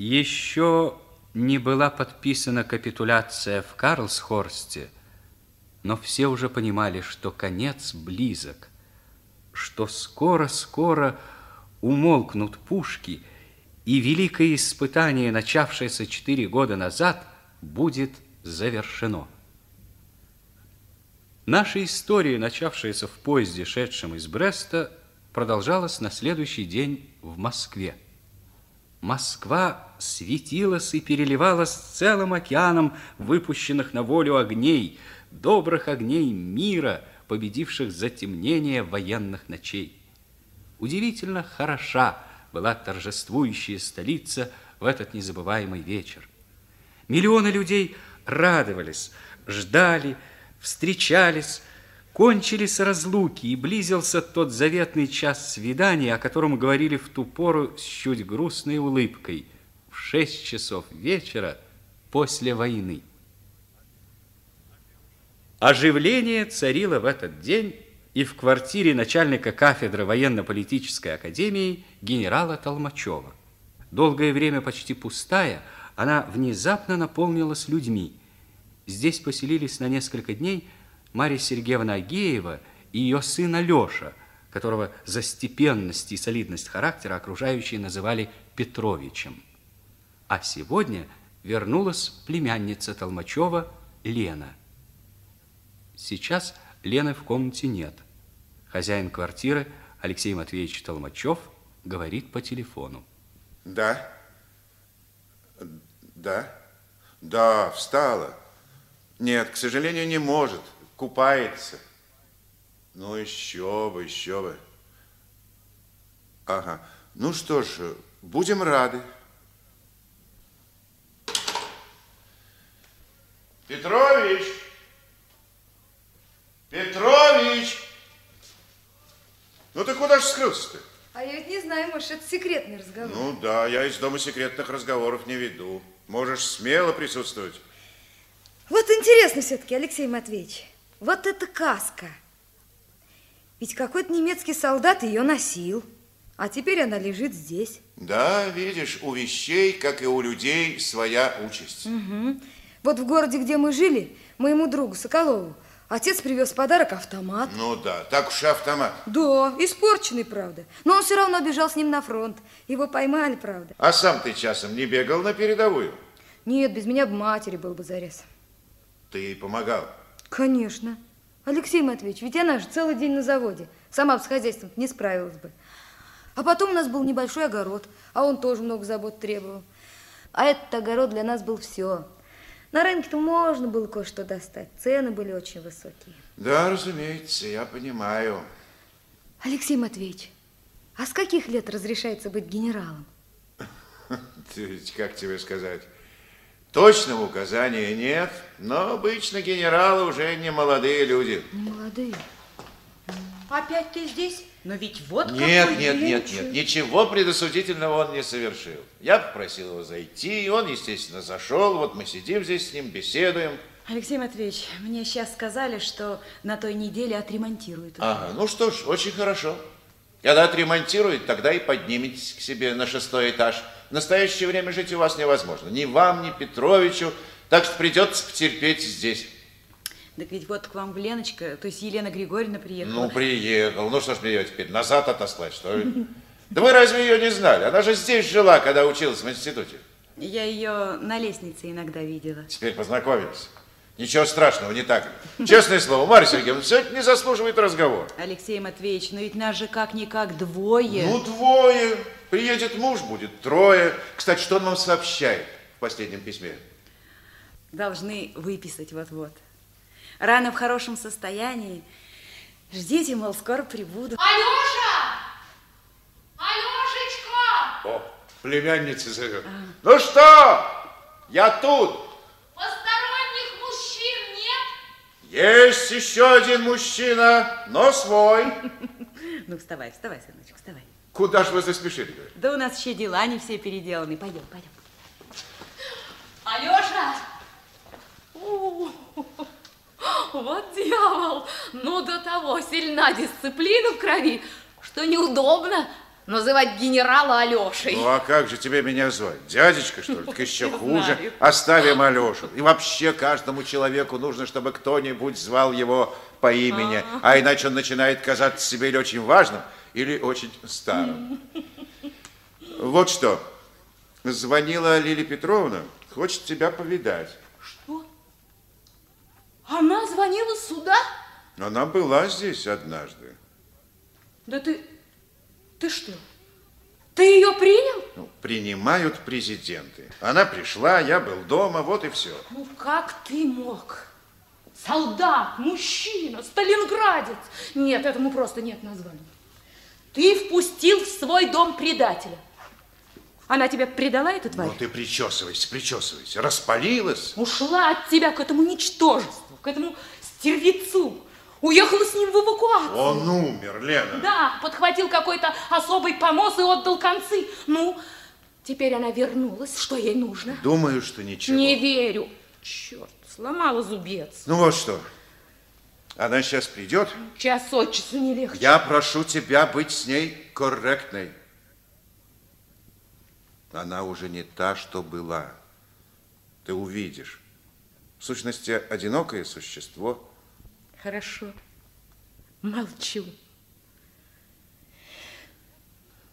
Еще не была подписана капитуляция в Карлсхорсте, но все уже понимали, что конец близок, что скоро-скоро умолкнут пушки, и великое испытание, начавшееся четыре года назад, будет завершено. Наша история, начавшаяся в поезде, шедшем из Бреста, продолжалась на следующий день в Москве. Москва светилась и переливалась целым океаном выпущенных на волю огней, добрых огней мира, победивших затемнение военных ночей. Удивительно хороша была торжествующая столица в этот незабываемый вечер. Миллионы людей радовались, ждали, встречались, Кончились разлуки, и близился тот заветный час свидания, о котором говорили в ту пору с чуть грустной улыбкой, в шесть часов вечера после войны. Оживление царило в этот день и в квартире начальника кафедры военно-политической академии генерала Толмачева. Долгое время почти пустая, она внезапно наполнилась людьми. Здесь поселились на несколько дней – Марья Сергеевна Агеева и ее сын Алеша, которого за степенность и солидность характера окружающие называли Петровичем. А сегодня вернулась племянница Толмачева Лена. Сейчас Лены в комнате нет. Хозяин квартиры Алексей Матвеевич Толмачев говорит по телефону. Да. Да. Да, встала. Нет, к сожалению, не может купается. Ну, еще бы, еще бы. Ага. Ну что ж, будем рады. Петрович! Петрович! Ну ты куда же скрылся-то? А я ведь не знаю, может, это секретный разговор. Ну да, я из дома секретных разговоров не веду. Можешь смело присутствовать. Вот интересно все-таки, Алексей Матвеевич. Вот это каска. Ведь какой-то немецкий солдат ее носил, а теперь она лежит здесь. Да, видишь, у вещей, как и у людей, своя участь. Угу. Вот в городе, где мы жили, моему другу Соколову, отец привез подарок автомат. Ну да, так уж и автомат. Да, испорченный, правда. Но он все равно бежал с ним на фронт. Его поймали, правда. А сам ты часом не бегал на передовую? Нет, без меня бы матери был бы зарез. Ты ей помогал? Конечно. Алексей Матвеевич, ведь она же целый день на заводе. Сама бы с хозяйством не справилась бы. А потом у нас был небольшой огород, а он тоже много забот требовал. А этот огород для нас был все. На рынке-то можно было кое-что достать. Цены были очень высокие. Да, разумеется, я понимаю. Алексей Матвеевич, а с каких лет разрешается быть генералом? Как тебе сказать? Точного указания нет, но обычно генералы уже не молодые люди. Не молодые? Опять ты здесь? Но ведь вот Нет, какой нет, нет, нет, ничего предосудительного он не совершил. Я попросил его зайти, и он, естественно, зашел. Вот мы сидим здесь с ним, беседуем. Алексей Матвеевич, мне сейчас сказали, что на той неделе отремонтируют. Ага, ну что ж, очень хорошо. Когда отремонтирует, тогда и подниметесь к себе на шестой этаж. В настоящее время жить у вас невозможно. Ни вам, ни Петровичу. Так что придется потерпеть здесь. Так ведь вот к вам Леночка, то есть Елена Григорьевна приехала. Ну, приехал. Ну, что ж мне ее теперь, назад отослать, что ли? Да вы разве ее не знали? Она же здесь жила, когда училась в институте. Я ее на лестнице иногда видела. Теперь познакомились. Ничего страшного, не так? Честное слово, Марья Сергеевна, все это не заслуживает разговора. Алексей Матвеевич, но ведь нас же как-никак двое. Ну, двое. Приедет муж, будет трое. Кстати, что он вам сообщает в последнем письме? Должны выписать вот-вот. Рано в хорошем состоянии. Ждите, мол, скоро прибуду. Алеша! Алешечка! О, племянница зовет. Ну что? Я тут. Посторонних мужчин нет? Есть еще один мужчина, но свой. Ну, вставай, вставай, сыночек, вставай. Куда же вы заспешили? говорит? Да у нас еще дела не все переделаны. Пойдем, пойдем. Алеша! У, Вот дьявол! Ну, до того сильна дисциплина в крови, что неудобно называть генерала Алешей. Ну, а как же тебе меня звать? Дядечка, что ли? Так еще Не хуже. знаю. Оставим Алешу. И вообще каждому человеку нужно, чтобы кто-нибудь звал его по имени. А иначе он начинает казаться себе или очень важным, или очень старым. Вот что. Звонила Лилия Петровна. Хочет тебя повидать. Что? Она звонила сюда? Она была здесь однажды. Да ты... Ты что? Ты ее принял? Ну, принимают президенты. Она пришла, я был дома, вот и все. Ну как ты мог? Солдат, мужчина, сталинградец. Нет, этому просто нет названия. Ты впустил в свой дом предателя. Она тебя предала, эта тварь? Ну ты причесывайся, причесывайся. Распалилась. Ушла от тебя к этому ничтожеству, к этому стервецу. Уехала с ним в эвакуацию. Он умер, Лена. Да, подхватил какой-то особый помост и отдал концы. Ну, теперь она вернулась. Что ей нужно? Думаю, что ничего. Не верю. Черт, сломала зубец. Ну вот что. Она сейчас придет. Час от часу не легче. Я прошу тебя быть с ней корректной. Она уже не та, что была. Ты увидишь. В сущности, одинокое существо. Хорошо. Молчу.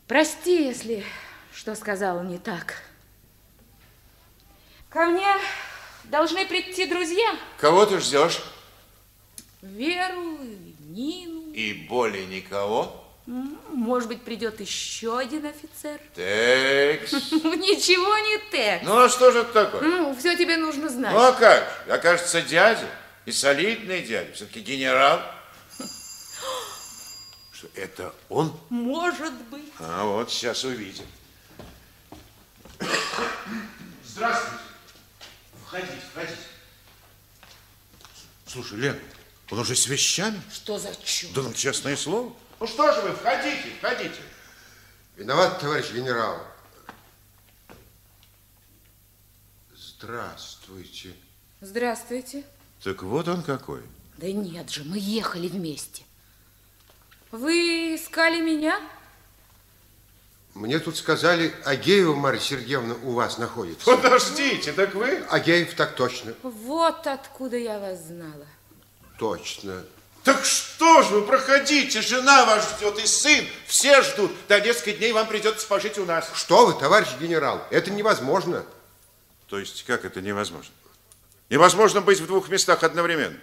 Прости, если что сказала не так. Ко мне должны прийти друзья. Кого ты ждешь? Веру, Нину. И более никого? Может быть, придет еще один офицер. Текс. Ничего не так. Ну, а что же это такое? Ну, все тебе нужно знать. Ну, а как же? Окажется дядя. И солидный дядя. Все-таки генерал. Что, это он? Может быть. А вот сейчас увидим. Здравствуйте. Входите, входите. Слушай, Лен, он уже с вещами? Что за чудо? Да ну, честное слово. Ну что же вы, входите, входите. Виноват, товарищ генерал. Здравствуйте. Здравствуйте. Так вот он какой. Да нет же, мы ехали вместе. Вы искали меня? Мне тут сказали, Агеева Марья Сергеевна у вас находится. Подождите, так вы? Агеев так точно. Вот откуда я вас знала. Точно. Так что же вы, проходите, жена вас ждет и сын, все ждут. До несколько дней вам придется пожить у нас. Что вы, товарищ генерал, это невозможно. То есть, как это невозможно? Невозможно быть в двух местах одновременно.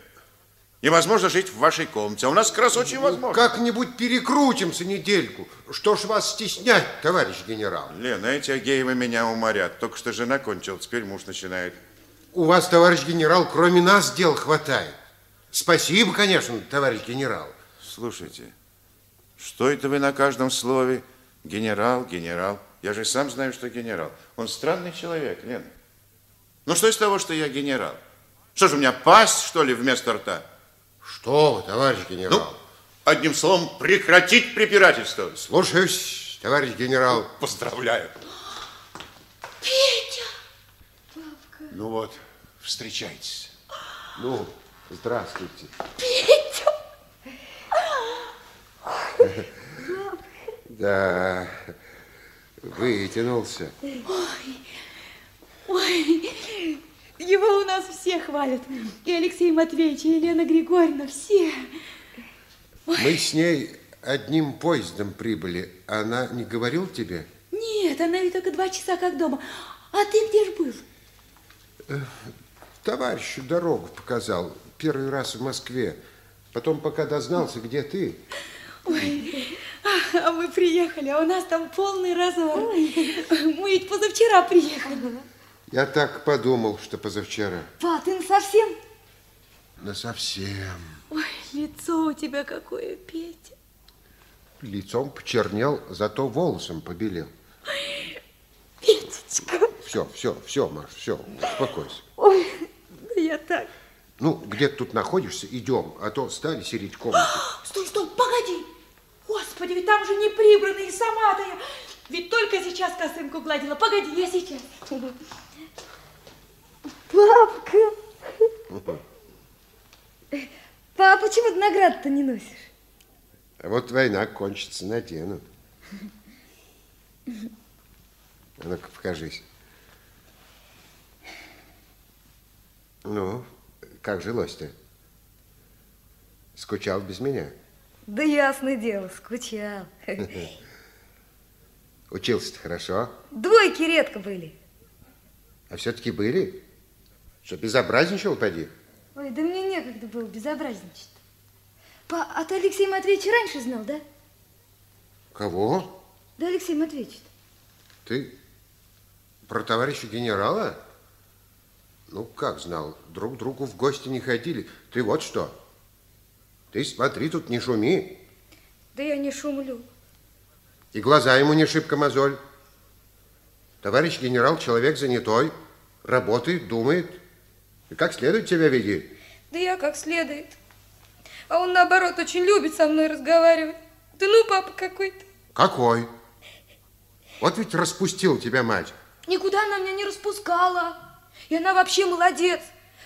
Невозможно жить в вашей комнате, а у нас как раз очень возможно. Как-нибудь перекрутимся недельку. Что ж вас стеснять, товарищ генерал? Лена, эти Агеевы меня уморят. Только что жена кончила, теперь муж начинает. У вас, товарищ генерал, кроме нас дел хватает. Спасибо, конечно, товарищ генерал. Слушайте, что это вы на каждом слове? Генерал, генерал. Я же сам знаю, что генерал. Он странный человек, Лена. Ну что из того, что я генерал? Что же, у меня пасть, что ли, вместо рта? Что вы, товарищ генерал? Ну, одним словом, прекратить препирательство. Слушаюсь, товарищ генерал. Поздравляю. Ну вот, встречайтесь. Ну, здравствуйте. Да, вытянулся. Ой, его у нас все хвалят. И Алексей Матвеевич, и Елена Григорьевна, все. Мы с ней одним поездом прибыли. Она не говорил тебе? Нет, она ведь только два часа как дома. А ты где ж был? Товарищу дорогу показал. Первый раз в Москве. Потом, пока дознался, где ты. Ой, а мы приехали, а у нас там полный разор. Мы ведь позавчера приехали. Я так подумал, что позавчера. Па, ты совсем? Да совсем. Ой, лицо у тебя какое, Петя. Лицом почернел, зато волосом побелел. Петечка. Все, все, все, Маш, все, успокойся. Ой, да я так. Ну, где ты тут находишься, идем, а то стали сидеть в комнате. Стой, стой, погоди. Господи, ведь там же не прибрано, и сама-то я... Ведь только сейчас косынку гладила. Погоди, я сейчас. Папка! Папа, почему ты награду-то не носишь? А вот война кончится, надену. А ну-ка, покажись. Ну, как жилось-то? Скучал без меня? Да ясное дело, скучал. Учился-то хорошо, Двойки редко были. а все-таки были. Что, безобразничал, поди? Ой, да мне некогда было безобразничать. Па, а ты Алексей Матвеевич раньше знал, да? Кого? Да, Алексей Матвеевич. Ты про товарища генерала? Ну, как знал, друг другу в гости не ходили. Ты вот что, ты смотри, тут не шуми. Да я не шумлю. И глаза ему не шибко мозоль. Товарищ генерал человек занятой, работает, думает. И как следует тебя веди. Да я как следует. А он, наоборот, очень любит со мной разговаривать. Да ну, папа какой-то. Какой? Вот ведь распустил тебя мать. Никуда она меня не распускала. И она вообще молодец.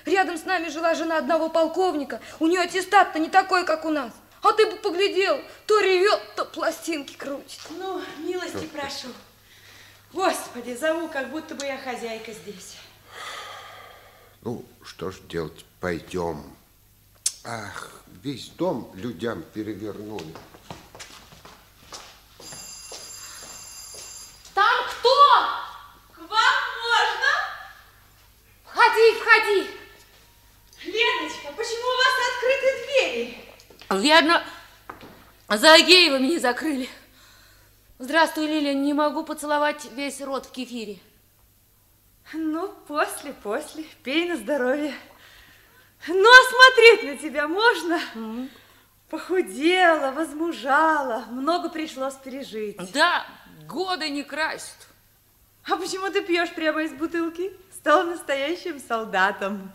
Рядом с нами жила жена одного полковника. У нее аттестат-то не такой, как у нас. А ты бы поглядел, то ревет, то пластинки крутит. Ну, милости прошу. Господи, зову, как будто бы я хозяйка здесь. Ну, что ж делать, пойдем. Ах, весь дом людям перевернули. Там кто? К вам можно? Входи, входи. Леночка, почему у вас открыты двери? Верно, за Агеевыми не закрыли. Здравствуй, Лилия, не могу поцеловать весь рот в кефире. Ну, после, после. Пей на здоровье. Ну, а смотреть на тебя можно? Похудела, возмужала, много пришлось пережить. Да, годы не красят. А почему ты пьешь прямо из бутылки? Стал настоящим солдатом.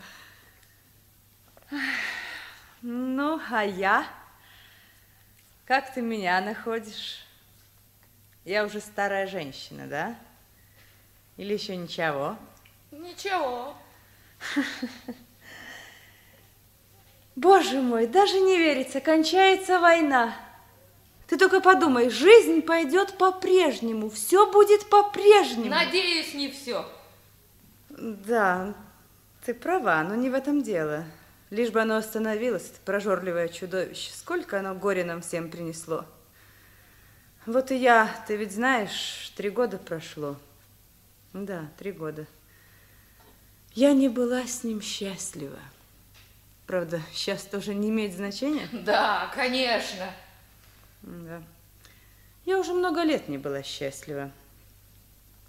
Ну, а я? Как ты меня находишь? Я уже старая женщина, да? Или еще ничего? Ничего. Боже мой, даже не верится, кончается война. Ты только подумай, жизнь пойдет по-прежнему, все будет по-прежнему. Надеюсь, не все. Да, ты права, но не в этом дело. Лишь бы оно остановилось, это прожорливое чудовище. Сколько оно горя нам всем принесло. Вот и я, ты ведь знаешь, три года прошло. Да, три года. Я не была с ним счастлива. Правда, сейчас тоже не имеет значения. Да, конечно. Да. Я уже много лет не была счастлива.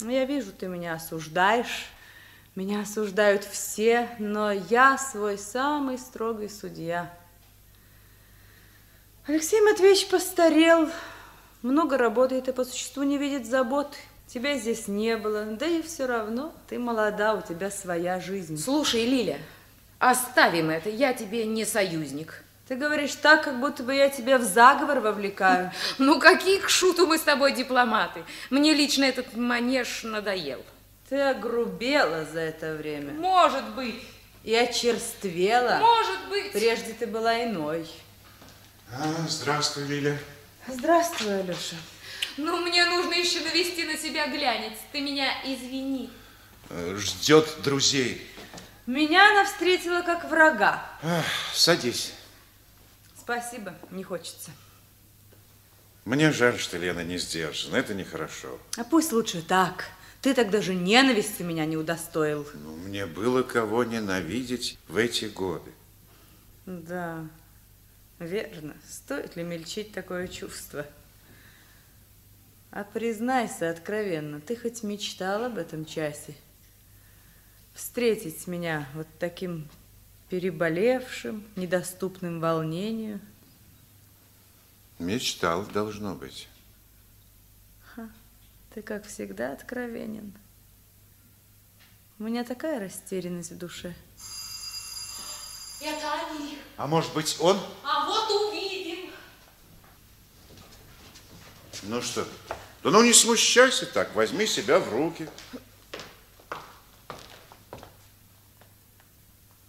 Но Я вижу, ты меня осуждаешь. Меня осуждают все, но я свой самый строгий судья. Алексей Матвеевич постарел, много работает и по существу не видит забот. Тебя здесь не было, да и все равно ты молода, у тебя своя жизнь. Слушай, Лиля, оставим это, я тебе не союзник. Ты говоришь так, как будто бы я тебя в заговор вовлекаю. Ну, какие к шуту мы с тобой дипломаты? Мне лично этот манеж надоел. Ты огрубела за это время Может быть, и очерствела. может быть. Прежде ты была иной. А, здравствуй, Лиля. Здравствуй, Алеша. Ну, мне нужно еще навести на себя глянец. Ты меня извини. Э, Ждет друзей. Меня она встретила как врага. Ах, садись. Спасибо, не хочется. Мне жаль, что Лена не сдержана. Это нехорошо. А пусть лучше так. Ты так даже ненависти меня не удостоил. Но мне было кого ненавидеть в эти годы. Да, верно. Стоит ли мельчить такое чувство? А признайся откровенно, ты хоть мечтал об этом часе? Встретить меня вот таким переболевшим, недоступным волнению? Мечтал, должно быть. Ты, как всегда, откровенен. У меня такая растерянность в душе. Это они. А может быть, он? А вот увидим. Ну что? Да ну не смущайся так, возьми себя в руки.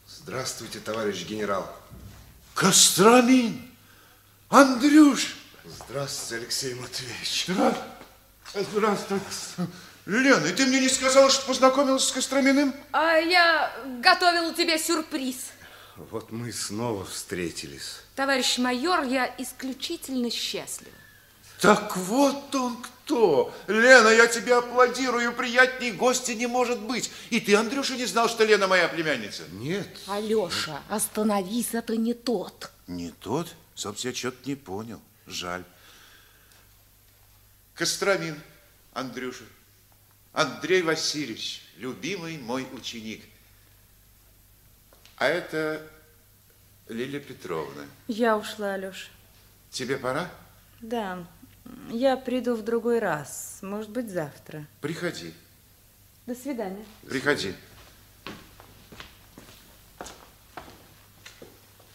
Здравствуйте, товарищ генерал. Костромин! Андрюш! Здравствуйте, Алексей Матвеевич. Здра- Здравствуй. Лена, и ты мне не сказала, что познакомилась с Костроминым? А я готовила тебе сюрприз. Вот мы снова встретились. Товарищ майор, я исключительно счастлива. Так вот он кто. Лена, я тебе аплодирую, приятней гости не может быть. И ты, Андрюша, не знал, что Лена моя племянница? Нет. Алеша, остановись, это не тот. Не тот? Собственно, я что-то не понял. Жаль. Костромин, Андрюша. Андрей Васильевич, любимый мой ученик. А это Лилия Петровна. Я ушла, Алёша. Тебе пора? Да, я приду в другой раз. Может быть, завтра. Приходи, До свидания. приходи.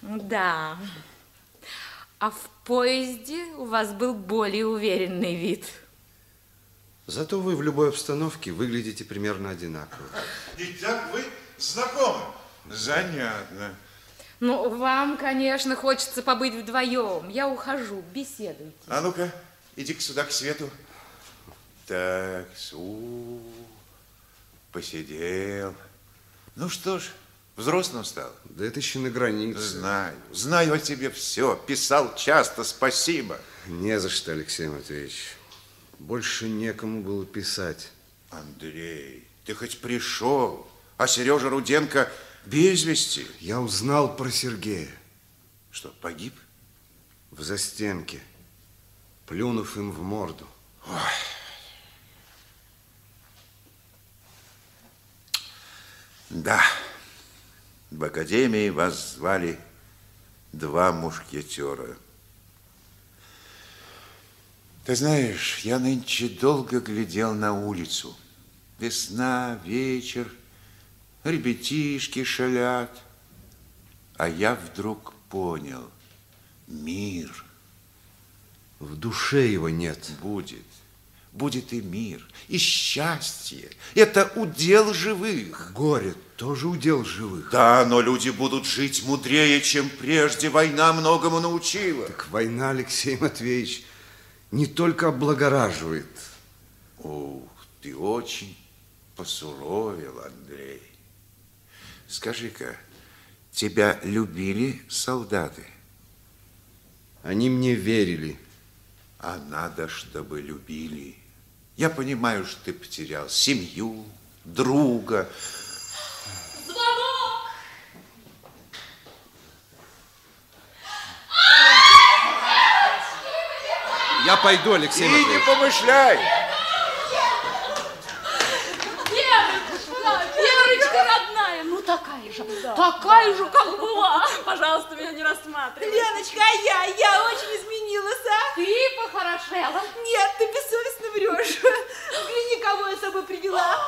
Да. А в поезде у вас был более уверенный вид. Зато вы в любой обстановке выглядите примерно одинаково. Итак, вы знакомы? Занятно. Ну, вам, конечно, хочется побыть вдвоем. Я ухожу, беседуйте. А ну-ка, иди-ка сюда, к свету. Так, у посидел. Ну что ж, взрослым стал. Да это еще на границе. Знаю, знаю о тебе все. Писал часто, спасибо. Не за что, Алексей Матвеевич. Больше некому было писать. Андрей, ты хоть пришел, а Сережа Руденко без вести. Я узнал про Сергея Что, погиб? в застенке, плюнув им в морду. Да, в академии вас звали два мушкетера. Ты знаешь, я нынче долго глядел на улицу. Весна, вечер, ребятишки шалят. А я вдруг понял, мир В душе его нет. будет. Будет и мир, и счастье. Это удел живых. Горе тоже удел живых. Да, но люди будут жить мудрее, чем прежде. Война многому научила. Так война, Алексей Матвеевич, не только облагораживает. Ух, ты очень посуровил, Андрей. Скажи-ка, тебя любили солдаты? Они мне верили. А надо, чтобы любили. Я понимаю, что ты потерял семью, друга. Звонок! Я пойду, Алексей И не Матвеевич. помышляй. Верочка, Верочка родная, ну такая же, такая же, как была. Пожалуйста, меня не рассматривай. Леночка, а я? Я очень изменилась, а? Ты похорошела. Нет, ты бессовестно врешь. Взгляни, кого я с собой привела.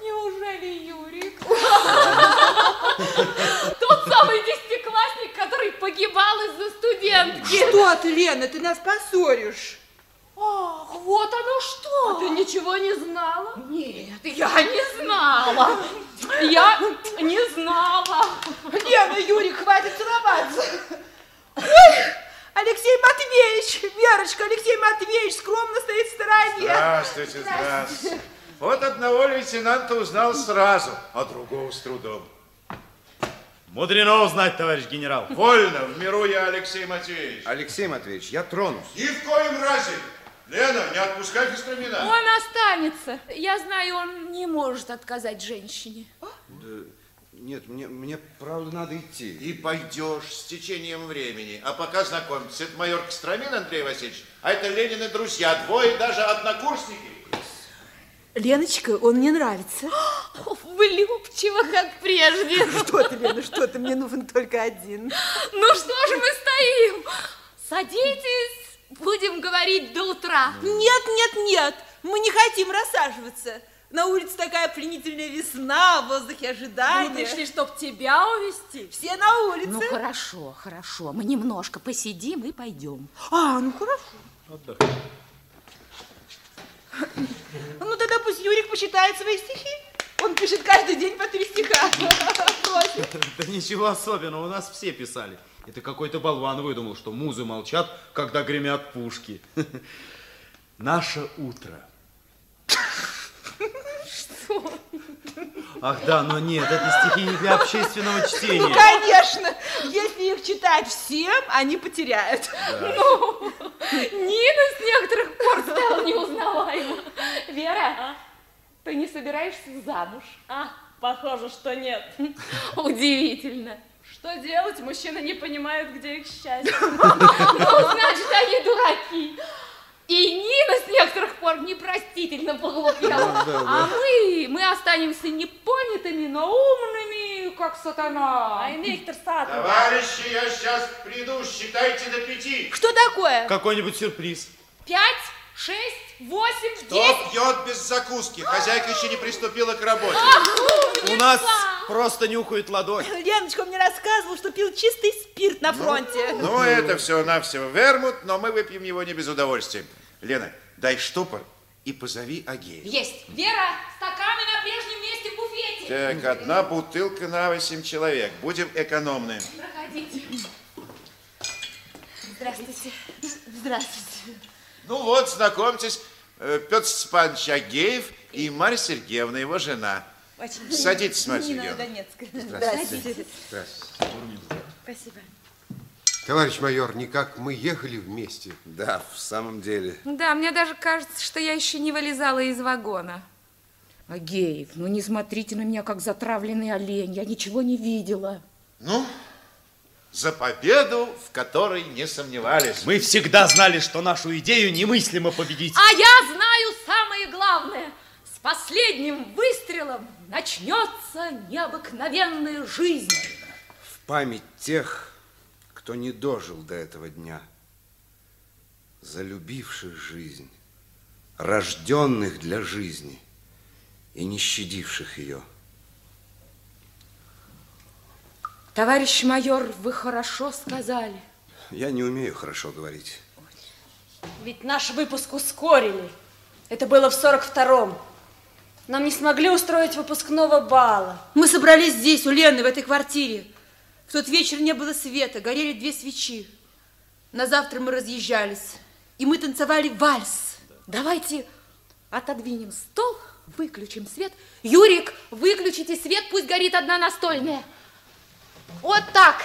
Неужели Юрик? Тот самый десятиклассник, который погибал из-за студентки. Что ты, Лена, ты нас поссоришь. Ах, вот оно что. Ты ничего не знала? Нет, я не знала. Я не знала. Лена, Юрик, хватит целоваться. Ой, Алексей Матвеевич, Верочка, Алексей Матвеевич скромно стоит в стороне. Здравствуйте, здравствуйте. Вот одного лейтенанта узнал сразу, а другого с трудом. Мудрено узнать, товарищ генерал. Вольно, в миру я Алексей Матвеевич. Алексей Матвеевич, я тронусь. Ни в коем разе. Лена, не отпускай Костромина. Он останется. Я знаю, он не может отказать женщине. Нет, мне, мне правда надо идти. И пойдешь с течением времени. А пока знакомьтесь, это майор Костромин Андрей Васильевич, а это Ленины друзья, двое даже однокурсники. Леночка, он мне нравится. Влюбчиво, как прежде. Что ты, Лена, что ты? Мне нужен только один. Ну что же мы стоим? Садитесь, будем говорить до утра. Нет, нет, нет, мы не хотим рассаживаться. На улице такая пленительная весна, в воздухе ожидания. Ну, пришли, чтоб тебя увести. Все на улице. Ну хорошо, хорошо. Мы немножко посидим и пойдем. А, ну хорошо. Ну тогда пусть Юрик почитает свои стихи. Он пишет каждый день по три стиха. Да ничего особенного, у нас все писали. Это какой-то болван выдумал, что музы молчат, когда гремят пушки. Наше утро. Ах да, но нет, это стихи не для общественного Ну, чтения. конечно, если их читать всем, они потеряют. Ну, Нина с некоторых пор стала неузнаваема. Вера, ты не собираешься замуж? А, похоже, что нет. Удивительно. Что делать? Мужчины не понимают, где их счастье. Ну, значит, они дураки. И Нина с некоторых пор непростительно поглупела. А мы, мы останемся непонятыми, но умными, как сатана. Ай, Виктор Сад. Товарищи, я сейчас приду, считайте до пяти. Что такое? Какой-нибудь сюрприз. Пять, шесть, восемь, Кто десять. пьет без закуски? Хозяйка еще не приступила к работе. У нас просто нюхает ладонь. Леночка мне рассказывала, что пил чистый спирт на фронте. Ну, это все-навсего вермут, но мы выпьем его не без удовольствия. Лена, дай штопор и позови Агея. Есть. Вера, стаканы на прежнем месте в буфете. Так, одна бутылка на восемь человек. Будем экономны. Проходите. Здравствуйте. Здравствуйте. Ну вот, знакомьтесь, э, Петр Степанович Агеев и Марья Сергеевна, его жена. Очень Садитесь, Марья Нина Сергеевна. Донецкая. Здравствуйте. Спасибо. Товарищ майор, никак мы ехали вместе. Да, в самом деле. Да, мне даже кажется, что я еще не вылезала из вагона. Агеев, ну не смотрите на меня, как затравленный олень. Я ничего не видела. Ну, за победу, в которой не сомневались. Мы всегда знали, что нашу идею немыслимо победить. А я знаю самое главное. С последним выстрелом начнется необыкновенная жизнь. В память тех, кто не дожил до этого дня, залюбивших жизнь, рожденных для жизни и не щадивших ее. Товарищ майор, вы хорошо сказали. Я не умею хорошо говорить. Ведь наш выпуск ускорили. Это было в 42-м. Нам не смогли устроить выпускного бала. Мы собрались здесь, у Лены, в этой квартире. В тот вечер не было света, горели две свечи. На завтра мы разъезжались, и мы танцевали вальс. Давайте отодвинем стол, выключим свет. Юрик, выключите свет, пусть горит одна настольная. Вот так.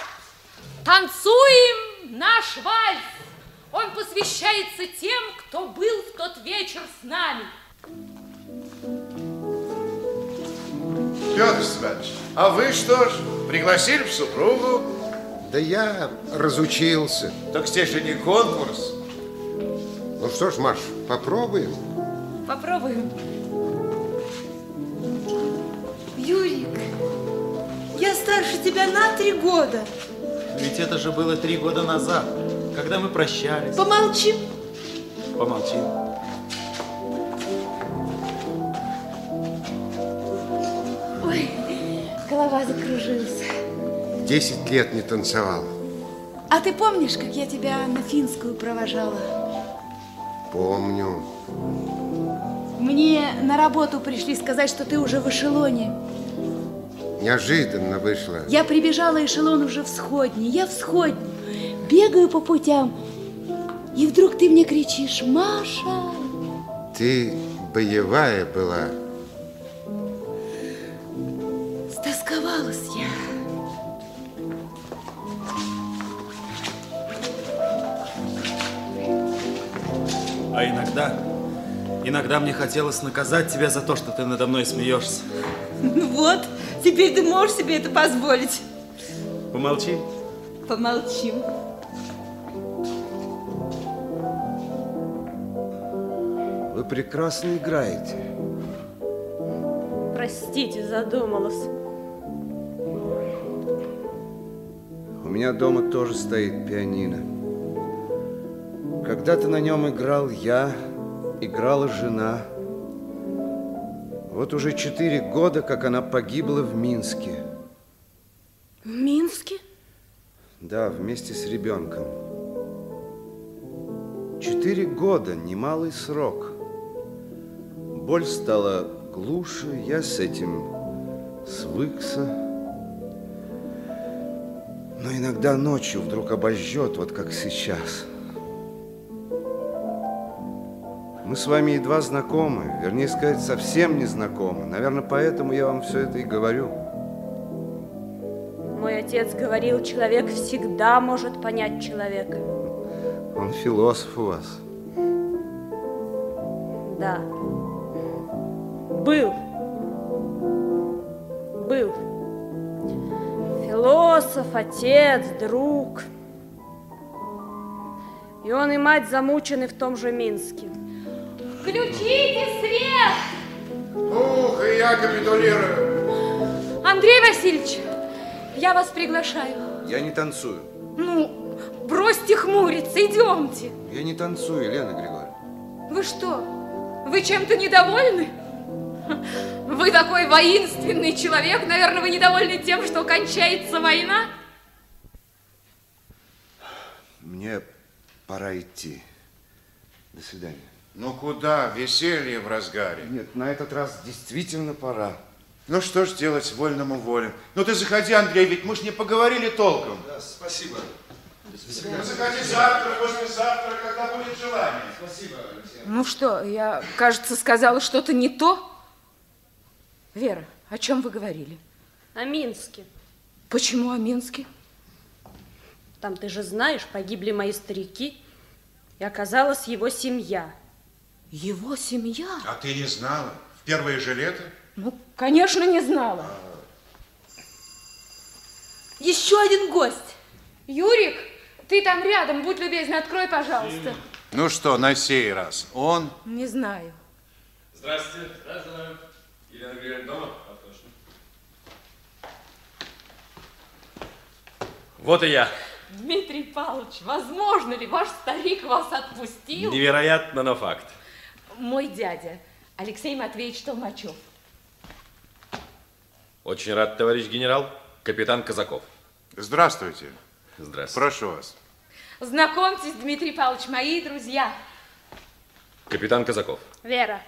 Танцуем наш вальс. Он посвящается тем, кто был в тот вечер с нами. Петр Степанович, а вы что ж, пригласили в супругу? Да я разучился. Так здесь же не конкурс. Ну что ж, Маш, попробуем. Попробуем. Юрик, я старше тебя на три года. Ведь это же было три года назад, когда мы прощались. Помолчи. Помолчи. Голова закружилась. Десять лет не танцевал. А ты помнишь, как я тебя на финскую провожала? Помню. Мне на работу пришли сказать, что ты уже в эшелоне. Неожиданно вышло. Я прибежала, эшелон уже всходний, я всходний. Бегаю по путям, и вдруг ты мне кричишь, Маша. Ты боевая была. А иногда, иногда мне хотелось наказать тебя за то, что ты надо мной смеешься. Ну вот, теперь ты можешь себе это позволить. Помолчи. Помолчим. Вы прекрасно играете. Простите, задумалась. У меня дома тоже стоит пианино. Когда-то на нем играл я, играла жена. Вот уже четыре года, как она погибла в Минске. В Минске? Да, вместе с ребенком. Четыре года, немалый срок. Боль стала глуше, я с этим свыкся. Но иногда ночью вдруг обожжет, вот как сейчас. Мы с вами едва знакомы, вернее сказать, совсем не знакомы. Наверное, поэтому я вам все это и говорю. Мой отец говорил, человек всегда может понять человека. Он философ у вас. Да. Был. Был. Философ, отец, друг. И он, и мать замучены в том же Минске. Включите свет! Ух, и я капитулирую. Андрей Васильевич, я вас приглашаю. Я не танцую. Ну, бросьте хмуриться, идемте. Я не танцую, Елена Григорьевна. Вы что, вы чем-то недовольны? Вы такой воинственный человек, наверное, вы недовольны тем, что кончается война? Мне пора идти. До свидания. Ну куда? Веселье в разгаре. Нет, на этот раз действительно пора. Ну что ж делать вольному волем? Ну ты заходи, Андрей, ведь мы ж не поговорили толком. Да, спасибо. Ну заходи завтра, послезавтра, когда будет желание. Спасибо, Алексей. Ну что, я, кажется, сказала что-то не то. Вера, о чем вы говорили? О Минске. Почему о Минске? Там, ты же знаешь, погибли мои старики, и оказалась его семья. Его семья? А ты не знала? В первое же лето? Ну, конечно, не знала. Еще один гость. Юрик, ты там рядом, будь любезен, открой, пожалуйста. Ну что, на сей раз он? Не знаю. Здравствуйте. Здравствуйте. Елена Григорьевна дома? А, точно. Вот и я. Дмитрий Павлович, возможно ли ваш старик вас отпустил? Невероятно, но факт. Мой дядя, Алексей Матвеевич Толмачев. Очень рад, товарищ генерал. Капитан Казаков. Здравствуйте. Здравствуйте. Прошу вас. Знакомьтесь, Дмитрий Павлович, мои друзья. Капитан Казаков. Вера.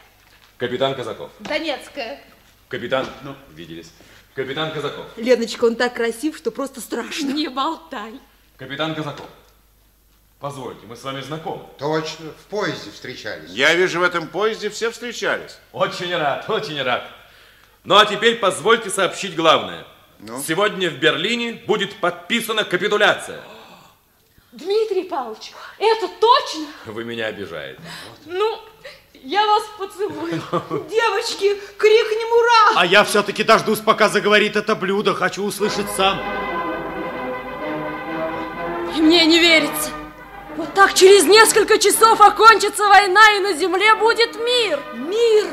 Капитан Казаков. Донецкая. Капитан... Ну, виделись. Капитан Казаков. Леночка, он так красив, что просто страшно. Не болтай. Капитан Казаков. Позвольте, мы с вами знакомы. Точно, в поезде встречались. Я вижу, в этом поезде все встречались. Очень рад, очень рад. Ну а теперь позвольте сообщить главное. Ну? Сегодня в Берлине будет подписана капитуляция. Дмитрий Павлович, это точно? Вы меня обижаете. Ну, я вас поцелую. Девочки, крикнем ура! А я все-таки дождусь, пока заговорит это блюдо. Хочу услышать сам. И мне не верится. Вот так через несколько часов окончится война, и на земле будет мир. Мир!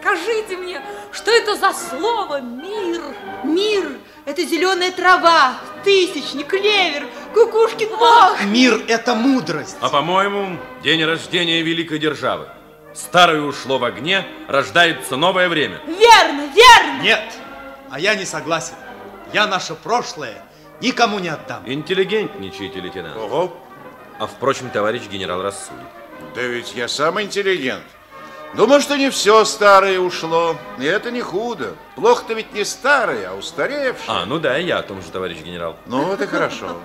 Скажите мне, что это за слово «мир»? Мир – это зеленая трава, тысячник, клевер, кукушкин мох. Мир – это мудрость. А по-моему, день рождения великой державы. Старое ушло в огне, рождается новое время. Верно, верно. Нет, а я не согласен. Я наше прошлое никому не отдам. Интеллигентничаете, лейтенант. Ого. А впрочем, товарищ генерал рассудит. Да ведь я сам интеллигент. Думаю, что не все старое ушло. И это не худо. Плохо-то ведь не старое, а устаревшее. А, ну да, и я о том же, товарищ генерал. Ну вот и хорошо.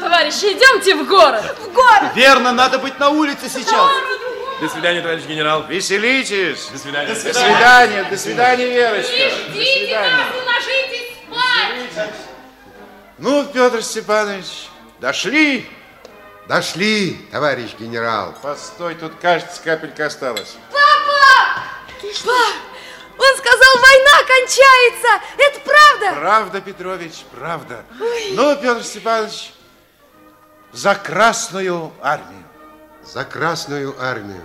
Товарищи, идемте в город. В город. Верно, надо быть на улице сейчас. До свидания, товарищ генерал. Веселитесь. До свидания. До свидания, до свидания, Верочка. До Ждите свидания. нас, ложитесь спать. Ну, Петр Степанович, дошли. Дошли, товарищ генерал. Постой, тут, кажется, капелька осталась. Он сказал, война кончается. Это правда? Правда, Петрович, правда. Ну, Петр Степанович, за Красную Армию. За Красную Армию.